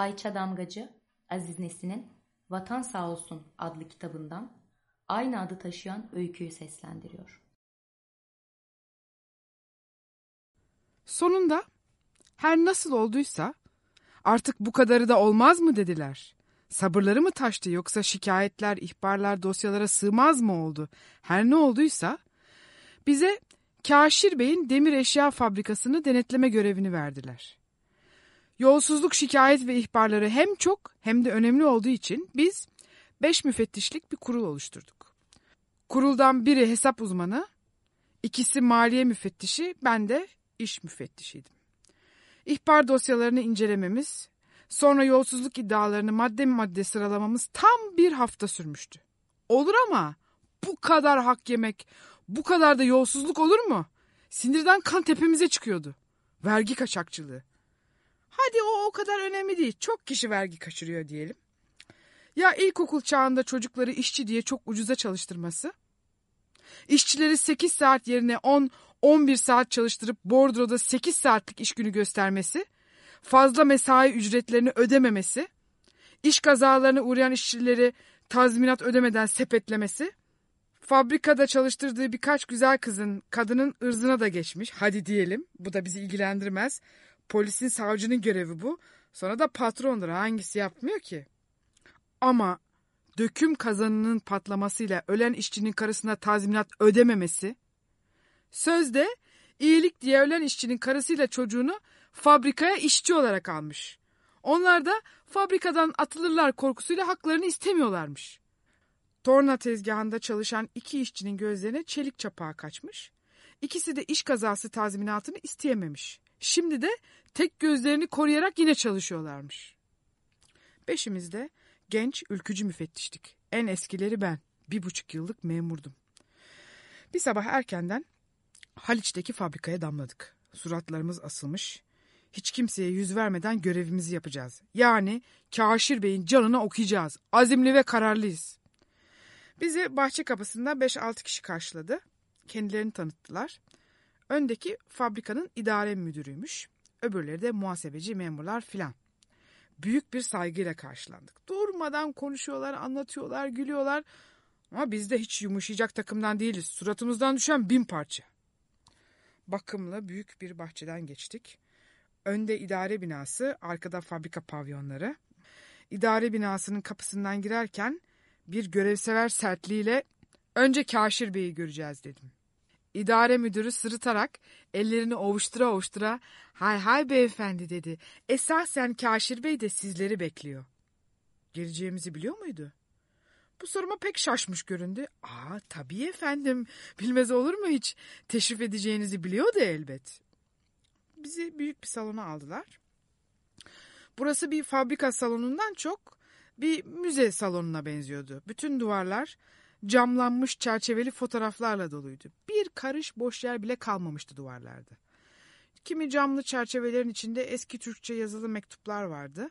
Ayça Damgacı, Aziz Nesin'in Vatan Sağ Olsun adlı kitabından aynı adı taşıyan öyküyü seslendiriyor. Sonunda her nasıl olduysa artık bu kadarı da olmaz mı dediler. Sabırları mı taştı yoksa şikayetler, ihbarlar dosyalara sığmaz mı oldu? Her ne olduysa bize Kaşir Bey'in demir eşya fabrikasını denetleme görevini verdiler. Yolsuzluk şikayet ve ihbarları hem çok hem de önemli olduğu için biz beş müfettişlik bir kurul oluşturduk. Kuruldan biri hesap uzmanı, ikisi maliye müfettişi, ben de iş müfettişiydim. İhbar dosyalarını incelememiz, sonra yolsuzluk iddialarını madde madde sıralamamız tam bir hafta sürmüştü. Olur ama bu kadar hak yemek, bu kadar da yolsuzluk olur mu? Sinirden kan tepemize çıkıyordu. Vergi kaçakçılığı. Hadi o o kadar önemli değil. Çok kişi vergi kaçırıyor diyelim. Ya ilkokul çağında çocukları işçi diye çok ucuza çalıştırması? İşçileri 8 saat yerine 10 11 saat çalıştırıp bordroda 8 saatlik iş günü göstermesi, fazla mesai ücretlerini ödememesi, iş kazalarına uğrayan işçileri tazminat ödemeden sepetlemesi, fabrikada çalıştırdığı birkaç güzel kızın kadının ırzına da geçmiş. Hadi diyelim bu da bizi ilgilendirmez. Polisin savcının görevi bu. Sonra da patrondur hangisi yapmıyor ki? Ama döküm kazanının patlamasıyla ölen işçinin karısına tazminat ödememesi, sözde iyilik diye ölen işçinin karısıyla çocuğunu fabrikaya işçi olarak almış. Onlar da fabrikadan atılırlar korkusuyla haklarını istemiyorlarmış. Torna tezgahında çalışan iki işçinin gözlerine çelik çapağı kaçmış. İkisi de iş kazası tazminatını isteyememiş. Şimdi de tek gözlerini koruyarak yine çalışıyorlarmış. Beşimiz de genç ülkücü müfettiştik. En eskileri ben. Bir buçuk yıllık memurdum. Bir sabah erkenden Haliç'teki fabrikaya damladık. Suratlarımız asılmış. Hiç kimseye yüz vermeden görevimizi yapacağız. Yani Kaşir Bey'in canını okuyacağız. Azimli ve kararlıyız. Bizi bahçe kapısında 5-6 kişi karşıladı. Kendilerini tanıttılar. Öndeki fabrikanın idare müdürüymüş. Öbürleri de muhasebeci memurlar filan. Büyük bir saygıyla karşılandık. Durmadan konuşuyorlar, anlatıyorlar, gülüyorlar. Ama biz de hiç yumuşayacak takımdan değiliz. Suratımızdan düşen bin parça. Bakımlı büyük bir bahçeden geçtik. Önde idare binası, arkada fabrika pavyonları. İdare binasının kapısından girerken bir görevsever sertliğiyle önce Kaşir Bey'i göreceğiz dedim. İdare müdürü sırıtarak ellerini ovuştura ovuştura hay hay beyefendi dedi. Esasen Kaşir Bey de sizleri bekliyor. Geleceğimizi biliyor muydu? Bu soruma pek şaşmış göründü. Aa tabii efendim bilmez olur mu hiç teşrif edeceğinizi biliyordu elbet. Bizi büyük bir salona aldılar. Burası bir fabrika salonundan çok bir müze salonuna benziyordu. Bütün duvarlar camlanmış çerçeveli fotoğraflarla doluydu. Bir karış boş yer bile kalmamıştı duvarlarda. Kimi camlı çerçevelerin içinde eski Türkçe yazılı mektuplar vardı.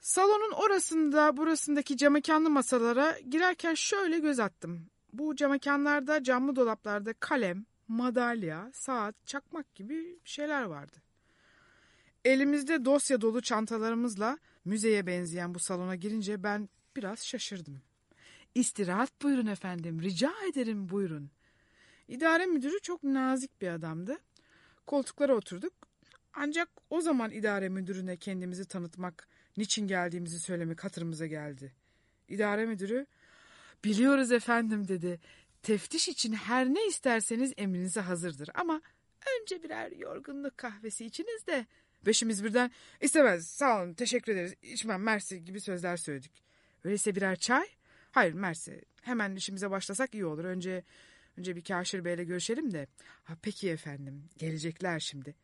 Salonun orasında burasındaki camekanlı masalara girerken şöyle göz attım. Bu camekanlarda camlı dolaplarda kalem, madalya, saat, çakmak gibi şeyler vardı. Elimizde dosya dolu çantalarımızla müzeye benzeyen bu salona girince ben biraz şaşırdım. İstirahat buyurun efendim, rica ederim buyurun. İdare müdürü çok nazik bir adamdı. Koltuklara oturduk. Ancak o zaman idare müdürüne kendimizi tanıtmak, niçin geldiğimizi söylemek hatırımıza geldi. İdare müdürü, biliyoruz efendim dedi. Teftiş için her ne isterseniz emrinize hazırdır ama önce birer yorgunluk kahvesi içiniz de Beşimiz birden istemez sağ olun teşekkür ederiz içmem mersi gibi sözler söyledik. Öyleyse birer çay? Hayır mersi hemen işimize başlasak iyi olur. Önce önce bir Kaşir Bey'le görüşelim de. Ha, peki efendim gelecekler şimdi.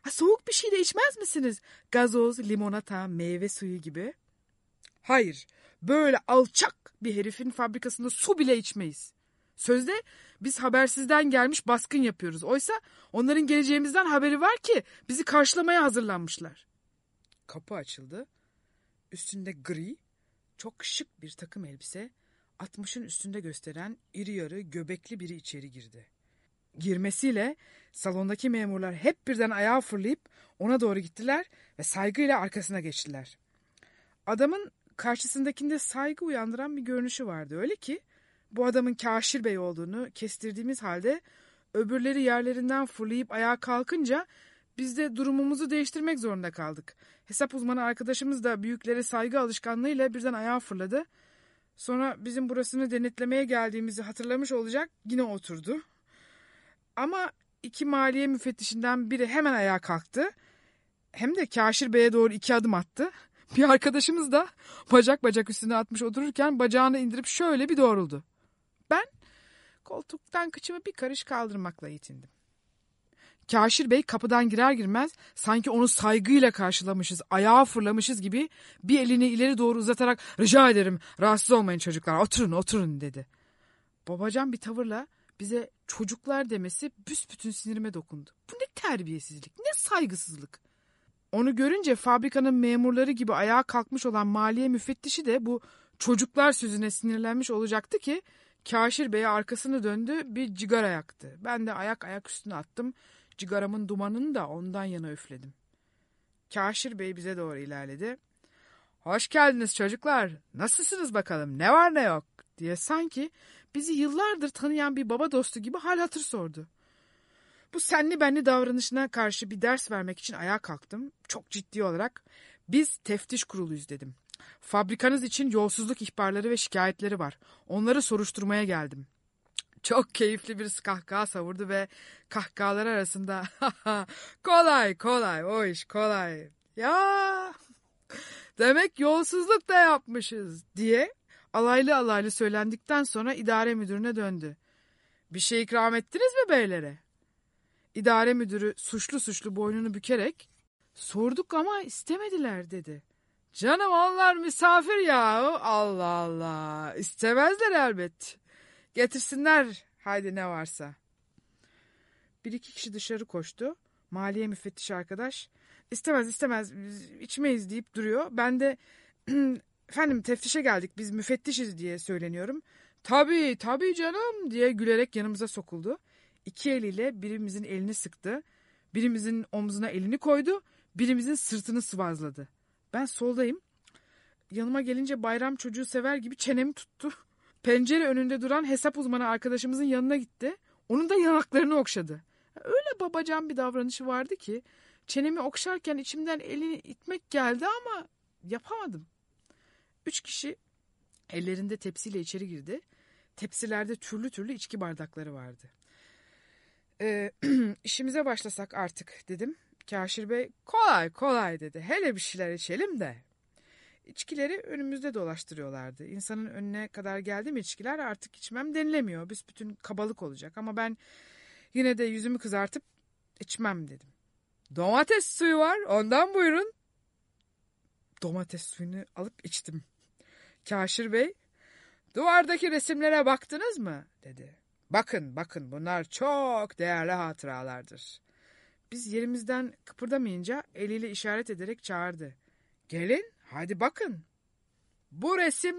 Ha, soğuk bir şey de içmez misiniz? Gazoz, limonata, meyve suyu gibi. Hayır böyle alçak bir herifin fabrikasında su bile içmeyiz. Sözde biz habersizden gelmiş baskın yapıyoruz. Oysa onların geleceğimizden haberi var ki bizi karşılamaya hazırlanmışlar. Kapı açıldı. Üstünde gri, çok şık bir takım elbise, 60'ın üstünde gösteren iri yarı göbekli biri içeri girdi. girmesiyle salondaki memurlar hep birden ayağa fırlayıp ona doğru gittiler ve saygıyla arkasına geçtiler. Adamın karşısındakinde saygı uyandıran bir görünüşü vardı. Öyle ki bu adamın Kaşir Bey olduğunu kestirdiğimiz halde öbürleri yerlerinden fırlayıp ayağa kalkınca biz de durumumuzu değiştirmek zorunda kaldık. Hesap uzmanı arkadaşımız da büyüklere saygı alışkanlığıyla birden ayağa fırladı. Sonra bizim burasını denetlemeye geldiğimizi hatırlamış olacak yine oturdu. Ama iki maliye müfettişinden biri hemen ayağa kalktı. Hem de Kaşir Bey'e doğru iki adım attı. Bir arkadaşımız da bacak bacak üstüne atmış otururken bacağını indirip şöyle bir doğruldu. Ben koltuktan kıçımı bir karış kaldırmakla yetindim. Kaşir Bey kapıdan girer girmez sanki onu saygıyla karşılamışız, ayağa fırlamışız gibi bir elini ileri doğru uzatarak rica ederim rahatsız olmayın çocuklar oturun oturun dedi. Babacan bir tavırla bize çocuklar demesi büsbütün sinirime dokundu. Bu ne terbiyesizlik, ne saygısızlık. Onu görünce fabrikanın memurları gibi ayağa kalkmış olan maliye müfettişi de bu çocuklar sözüne sinirlenmiş olacaktı ki Kaşir Bey'e arkasını döndü bir cigara yaktı. Ben de ayak ayak üstüne attım. Cigaramın dumanını da ondan yana üfledim. Kaşir Bey bize doğru ilerledi. Hoş geldiniz çocuklar. Nasılsınız bakalım? Ne var ne yok? diye sanki bizi yıllardır tanıyan bir baba dostu gibi hal hatır sordu. Bu senli benli davranışına karşı bir ders vermek için ayağa kalktım. Çok ciddi olarak biz teftiş kuruluyuz dedim. Fabrikanız için yolsuzluk ihbarları ve şikayetleri var. Onları soruşturmaya geldim. Çok keyifli bir kahkaha savurdu ve kahkahalar arasında kolay kolay o iş kolay. Ya demek yolsuzluk da yapmışız diye alaylı alaylı söylendikten sonra idare müdürüne döndü. Bir şey ikram ettiniz mi beylere? İdare müdürü suçlu suçlu boynunu bükerek sorduk ama istemediler dedi. Canım onlar misafir ya. Allah Allah. İstemezler elbet. Getirsinler haydi ne varsa. Bir iki kişi dışarı koştu. Maliye müfettiş arkadaş. İstemez istemez biz içmeyiz deyip duruyor. Ben de efendim teftişe geldik biz müfettişiz diye söyleniyorum. Tabii tabii canım diye gülerek yanımıza sokuldu. İki eliyle birimizin elini sıktı. Birimizin omzuna elini koydu. Birimizin sırtını sıvazladı. Ben soldayım. Yanıma gelince bayram çocuğu sever gibi çenemi tuttu. Pencere önünde duran hesap uzmanı arkadaşımızın yanına gitti. Onun da yanaklarını okşadı. Öyle babacan bir davranışı vardı ki çenemi okşarken içimden elini itmek geldi ama yapamadım. Üç kişi ellerinde tepsiyle içeri girdi. Tepsilerde türlü türlü içki bardakları vardı. Ee, işimize başlasak artık dedim. Kaşir Bey kolay kolay dedi. Hele bir şeyler içelim de. İçkileri önümüzde dolaştırıyorlardı. İnsanın önüne kadar geldi mi içkiler artık içmem denilemiyor. Büsbütün kabalık olacak ama ben yine de yüzümü kızartıp içmem dedim. Domates suyu var ondan buyurun. Domates suyunu alıp içtim. Kaşir Bey duvardaki resimlere baktınız mı dedi. Bakın bakın bunlar çok değerli hatıralardır. Biz yerimizden kıpırdamayınca eliyle işaret ederek çağırdı. Gelin hadi bakın. Bu resim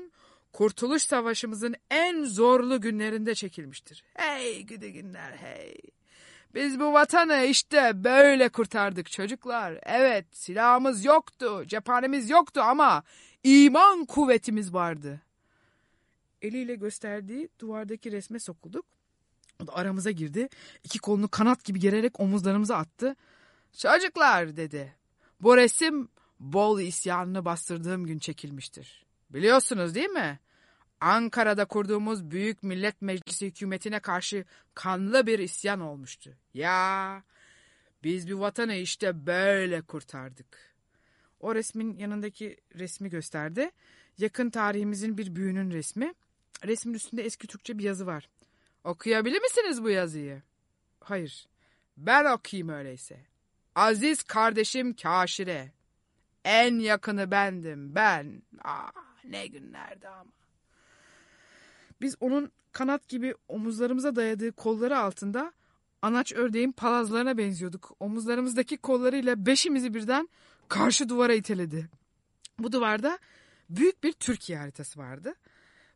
Kurtuluş Savaşımızın en zorlu günlerinde çekilmiştir. Hey gidi günler hey. Biz bu vatanı işte böyle kurtardık çocuklar. Evet silahımız yoktu, cephanemiz yoktu ama iman kuvvetimiz vardı. Eliyle gösterdiği duvardaki resme sokulduk. O da aramıza girdi. İki kolunu kanat gibi gererek omuzlarımıza attı. Çocuklar dedi. Bu resim Bol isyanını bastırdığım gün çekilmiştir. Biliyorsunuz değil mi? Ankara'da kurduğumuz Büyük Millet Meclisi hükümetine karşı kanlı bir isyan olmuştu. Ya biz bir vatanı işte böyle kurtardık. O resmin yanındaki resmi gösterdi. Yakın tarihimizin bir büyüğünün resmi. Resmin üstünde eski Türkçe bir yazı var. Okuyabilir misiniz bu yazıyı? Hayır. Ben okuyayım öyleyse. Aziz kardeşim Kaşire. En yakını bendim ben. Ah ne günlerdi ama. Biz onun kanat gibi omuzlarımıza dayadığı kolları altında anaç ördeğin palazlarına benziyorduk. Omuzlarımızdaki kollarıyla beşimizi birden karşı duvara iteledi. Bu duvarda büyük bir Türkiye haritası vardı.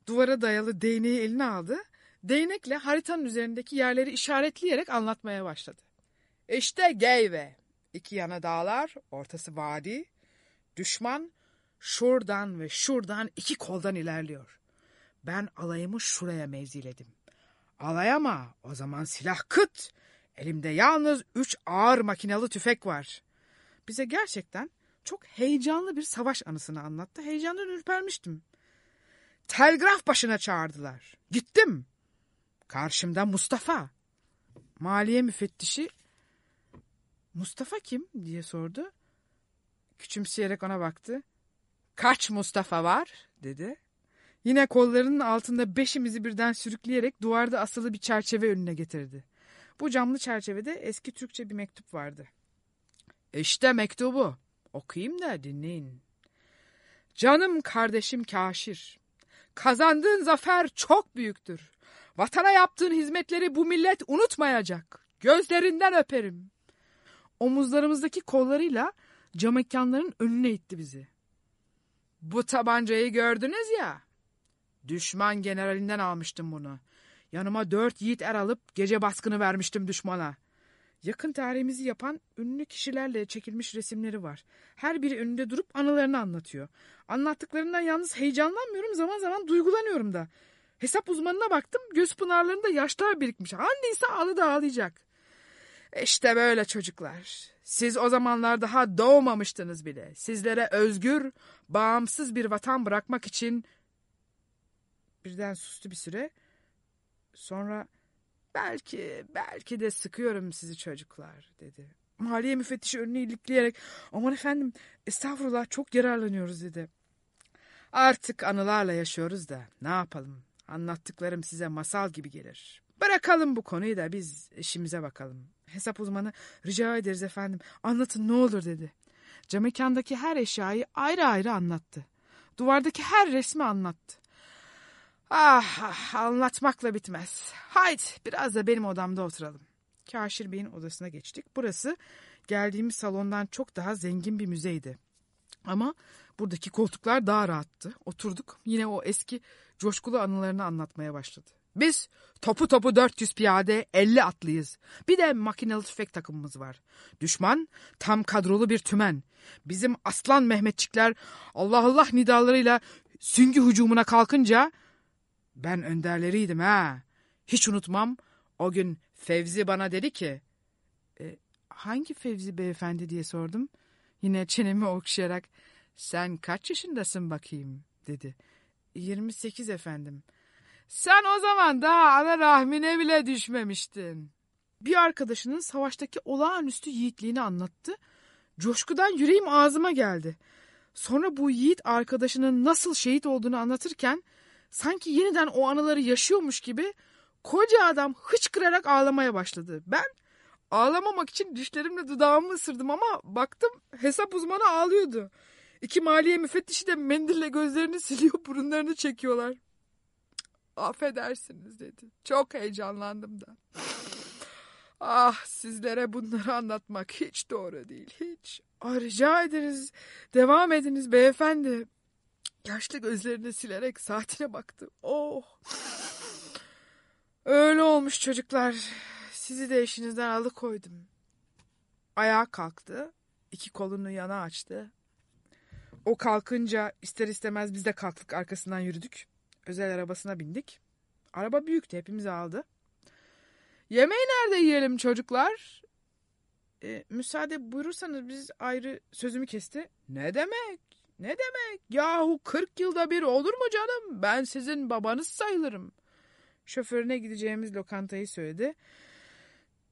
Duvara dayalı değneği eline aldı. Değnekle haritanın üzerindeki yerleri işaretleyerek anlatmaya başladı. İşte Geyve. İki yana dağlar, ortası vadi. Düşman şuradan ve şuradan iki koldan ilerliyor. Ben alayımı şuraya mevziledim. Alay ama o zaman silah kıt. Elimde yalnız üç ağır makinalı tüfek var. Bize gerçekten çok heyecanlı bir savaş anısını anlattı. Heyecandan ürpermiştim. Telgraf başına çağırdılar. Gittim. Karşımda Mustafa. Maliye müfettişi Mustafa kim diye sordu. Küçümseyerek ona baktı. Kaç Mustafa var dedi. Yine kollarının altında beşimizi birden sürükleyerek duvarda asılı bir çerçeve önüne getirdi. Bu camlı çerçevede eski Türkçe bir mektup vardı. İşte mektubu. Okuyayım da dinleyin. Canım kardeşim Kaşir. Kazandığın zafer çok büyüktür. Vatana yaptığın hizmetleri bu millet unutmayacak. Gözlerinden öperim. Omuzlarımızdaki kollarıyla cam mekanların önüne itti bizi. Bu tabancayı gördünüz ya. Düşman generalinden almıştım bunu. Yanıma dört yiğit er alıp gece baskını vermiştim düşmana. Yakın tarihimizi yapan ünlü kişilerle çekilmiş resimleri var. Her biri önünde durup anılarını anlatıyor. Anlattıklarından yalnız heyecanlanmıyorum zaman zaman duygulanıyorum da. Hesap uzmanına baktım göz pınarlarında yaşlar birikmiş. Handiyse ağlı da ağlayacak. İşte böyle çocuklar. Siz o zamanlar daha doğmamıştınız bile. Sizlere özgür, bağımsız bir vatan bırakmak için... Birden sustu bir süre. Sonra belki, belki de sıkıyorum sizi çocuklar dedi. Maliye müfettişi önünü ilikleyerek aman efendim estağfurullah çok yararlanıyoruz dedi. Artık anılarla yaşıyoruz da ne yapalım anlattıklarım size masal gibi gelir. Bırakalım bu konuyu da biz işimize bakalım. Hesap uzmanı rica ederiz efendim anlatın ne olur dedi. Camekandaki her eşyayı ayrı ayrı anlattı. Duvardaki her resmi anlattı. Ah, ah anlatmakla bitmez. Haydi biraz da benim odamda oturalım. Kaşir Bey'in odasına geçtik. Burası geldiğimiz salondan çok daha zengin bir müzeydi. Ama buradaki koltuklar daha rahattı. Oturduk yine o eski coşkulu anılarını anlatmaya başladı. Biz topu topu 400 piyade 50 atlıyız. Bir de makinalı tüfek takımımız var. Düşman tam kadrolu bir tümen. Bizim aslan Mehmetçikler Allah Allah nidalarıyla süngü hücumuna kalkınca ben önderleriydim ha. Hiç unutmam o gün Fevzi bana dedi ki e, hangi Fevzi beyefendi diye sordum. Yine çenemi okşayarak sen kaç yaşındasın bakayım dedi. 28 efendim. Sen o zaman daha ana rahmine bile düşmemiştin. Bir arkadaşının savaştaki olağanüstü yiğitliğini anlattı. Coşkudan yüreğim ağzıma geldi. Sonra bu yiğit arkadaşının nasıl şehit olduğunu anlatırken sanki yeniden o anıları yaşıyormuş gibi koca adam hıçkırarak ağlamaya başladı. Ben ağlamamak için dişlerimle dudağımı ısırdım ama baktım hesap uzmanı ağlıyordu. İki maliye müfettişi de mendille gözlerini siliyor burunlarını çekiyorlar. Affedersiniz dedi. Çok heyecanlandım da. Ah sizlere bunları anlatmak hiç doğru değil hiç. Ah, rica ederiz devam ediniz beyefendi. Yaşlı gözlerini silerek saatine baktı. Oh. Öyle olmuş çocuklar. Sizi de eşinizden alıkoydum. Ayağa kalktı. iki kolunu yana açtı. O kalkınca ister istemez biz de kalktık arkasından yürüdük. Özel arabasına bindik. Araba büyüktü hepimizi aldı. Yemeği nerede yiyelim çocuklar? E, müsaade buyurursanız biz ayrı sözümü kesti. Ne demek? Ne demek? Yahu 40 yılda bir olur mu canım? Ben sizin babanız sayılırım. Şoförüne gideceğimiz lokantayı söyledi.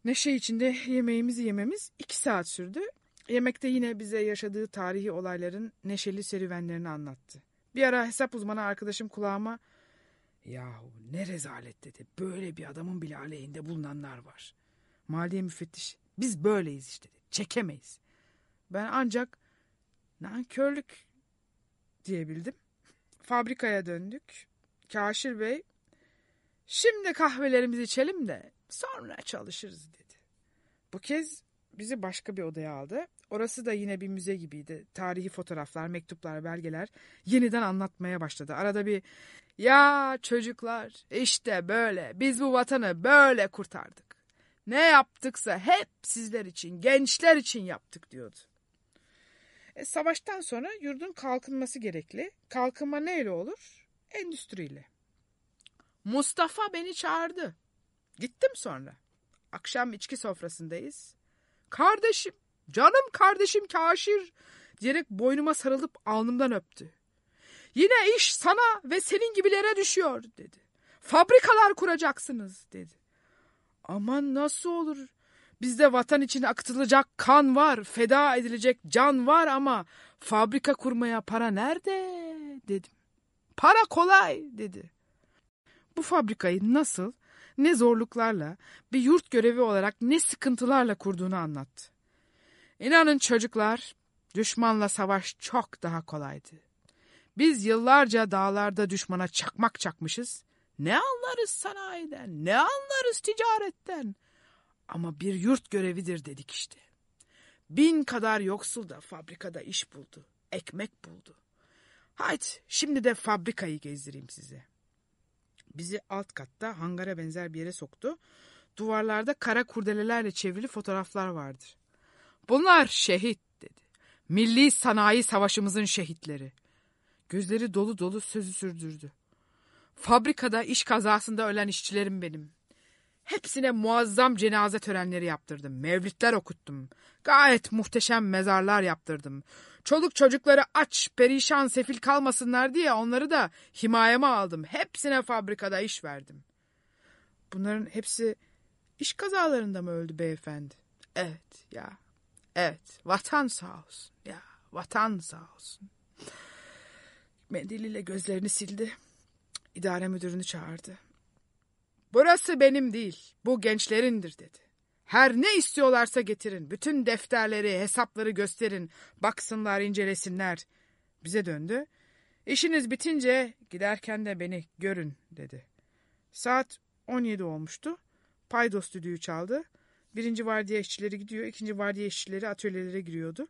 Neşe içinde yemeğimizi yememiz iki saat sürdü. Yemekte yine bize yaşadığı tarihi olayların neşeli serüvenlerini anlattı. Bir ara hesap uzmanı arkadaşım kulağıma Yahu ne rezalet dedi. Böyle bir adamın bile aleyhinde bulunanlar var. Maliye müfettiş biz böyleyiz işte dedi. Çekemeyiz. Ben ancak nankörlük diyebildim. Fabrikaya döndük. Kaşir Bey şimdi kahvelerimizi içelim de sonra çalışırız dedi. Bu kez bizi başka bir odaya aldı. Orası da yine bir müze gibiydi. Tarihi fotoğraflar, mektuplar, belgeler yeniden anlatmaya başladı. Arada bir ya çocuklar işte böyle biz bu vatanı böyle kurtardık. Ne yaptıksa hep sizler için, gençler için yaptık diyordu. E, savaştan sonra yurdun kalkınması gerekli. Kalkınma neyle olur? Endüstriyle. Mustafa beni çağırdı. Gittim sonra. Akşam içki sofrasındayız. Kardeşim, canım kardeşim Kaşir diyerek boynuma sarılıp alnımdan öptü. Yine iş sana ve senin gibilere düşüyor dedi. Fabrikalar kuracaksınız dedi. Aman nasıl olur? Bizde vatan için akıtılacak kan var, feda edilecek can var ama fabrika kurmaya para nerede dedim. Para kolay dedi. Bu fabrikayı nasıl, ne zorluklarla, bir yurt görevi olarak ne sıkıntılarla kurduğunu anlattı. İnanın çocuklar, düşmanla savaş çok daha kolaydı. Biz yıllarca dağlarda düşmana çakmak çakmışız. Ne anlarız sanayiden, ne anlarız ticaretten. Ama bir yurt görevidir dedik işte. Bin kadar yoksul da fabrikada iş buldu, ekmek buldu. Haydi şimdi de fabrikayı gezdireyim size. Bizi alt katta hangara benzer bir yere soktu. Duvarlarda kara kurdelelerle çevrili fotoğraflar vardır. Bunlar şehit dedi. Milli sanayi savaşımızın şehitleri. Gözleri dolu dolu sözü sürdürdü. Fabrikada iş kazasında ölen işçilerim benim. Hepsine muazzam cenaze törenleri yaptırdım. Mevlütler okuttum. Gayet muhteşem mezarlar yaptırdım. Çoluk çocukları aç, perişan, sefil kalmasınlar diye onları da himayeme aldım. Hepsine fabrikada iş verdim. Bunların hepsi iş kazalarında mı öldü beyefendi? Evet ya. Evet. Vatan sağ olsun. Ya vatan sağ olsun. Mendiliyle gözlerini sildi. İdare müdürünü çağırdı. Burası benim değil, bu gençlerindir dedi. Her ne istiyorlarsa getirin, bütün defterleri, hesapları gösterin, baksınlar, incelesinler. Bize döndü. İşiniz bitince giderken de beni görün dedi. Saat 17 olmuştu. Paydos düdüğü çaldı. Birinci vardiya işçileri gidiyor, ikinci vardiya işçileri atölyelere giriyordu.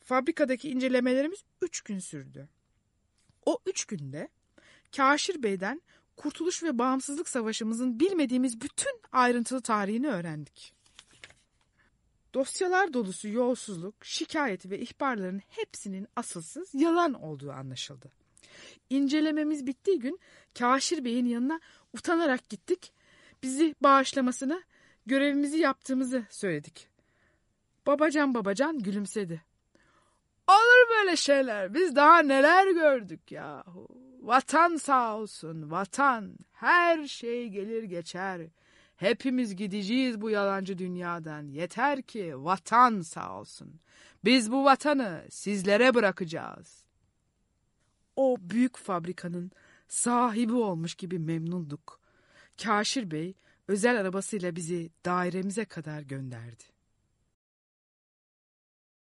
Fabrikadaki incelemelerimiz üç gün sürdü. O üç günde Kaşir Bey'den Kurtuluş ve Bağımsızlık Savaşımızın bilmediğimiz bütün ayrıntılı tarihini öğrendik. Dosyalar dolusu yolsuzluk, şikayet ve ihbarların hepsinin asılsız yalan olduğu anlaşıldı. İncelememiz bittiği gün Kaşir Bey'in yanına utanarak gittik. Bizi bağışlamasını, görevimizi yaptığımızı söyledik. Babacan babacan gülümsedi. Olur böyle şeyler. Biz daha neler gördük yahu. Vatan sağ olsun, vatan. Her şey gelir geçer. Hepimiz gideceğiz bu yalancı dünyadan. Yeter ki vatan sağ olsun. Biz bu vatanı sizlere bırakacağız. O büyük fabrikanın sahibi olmuş gibi memnunduk. Kaşir Bey özel arabasıyla bizi dairemize kadar gönderdi.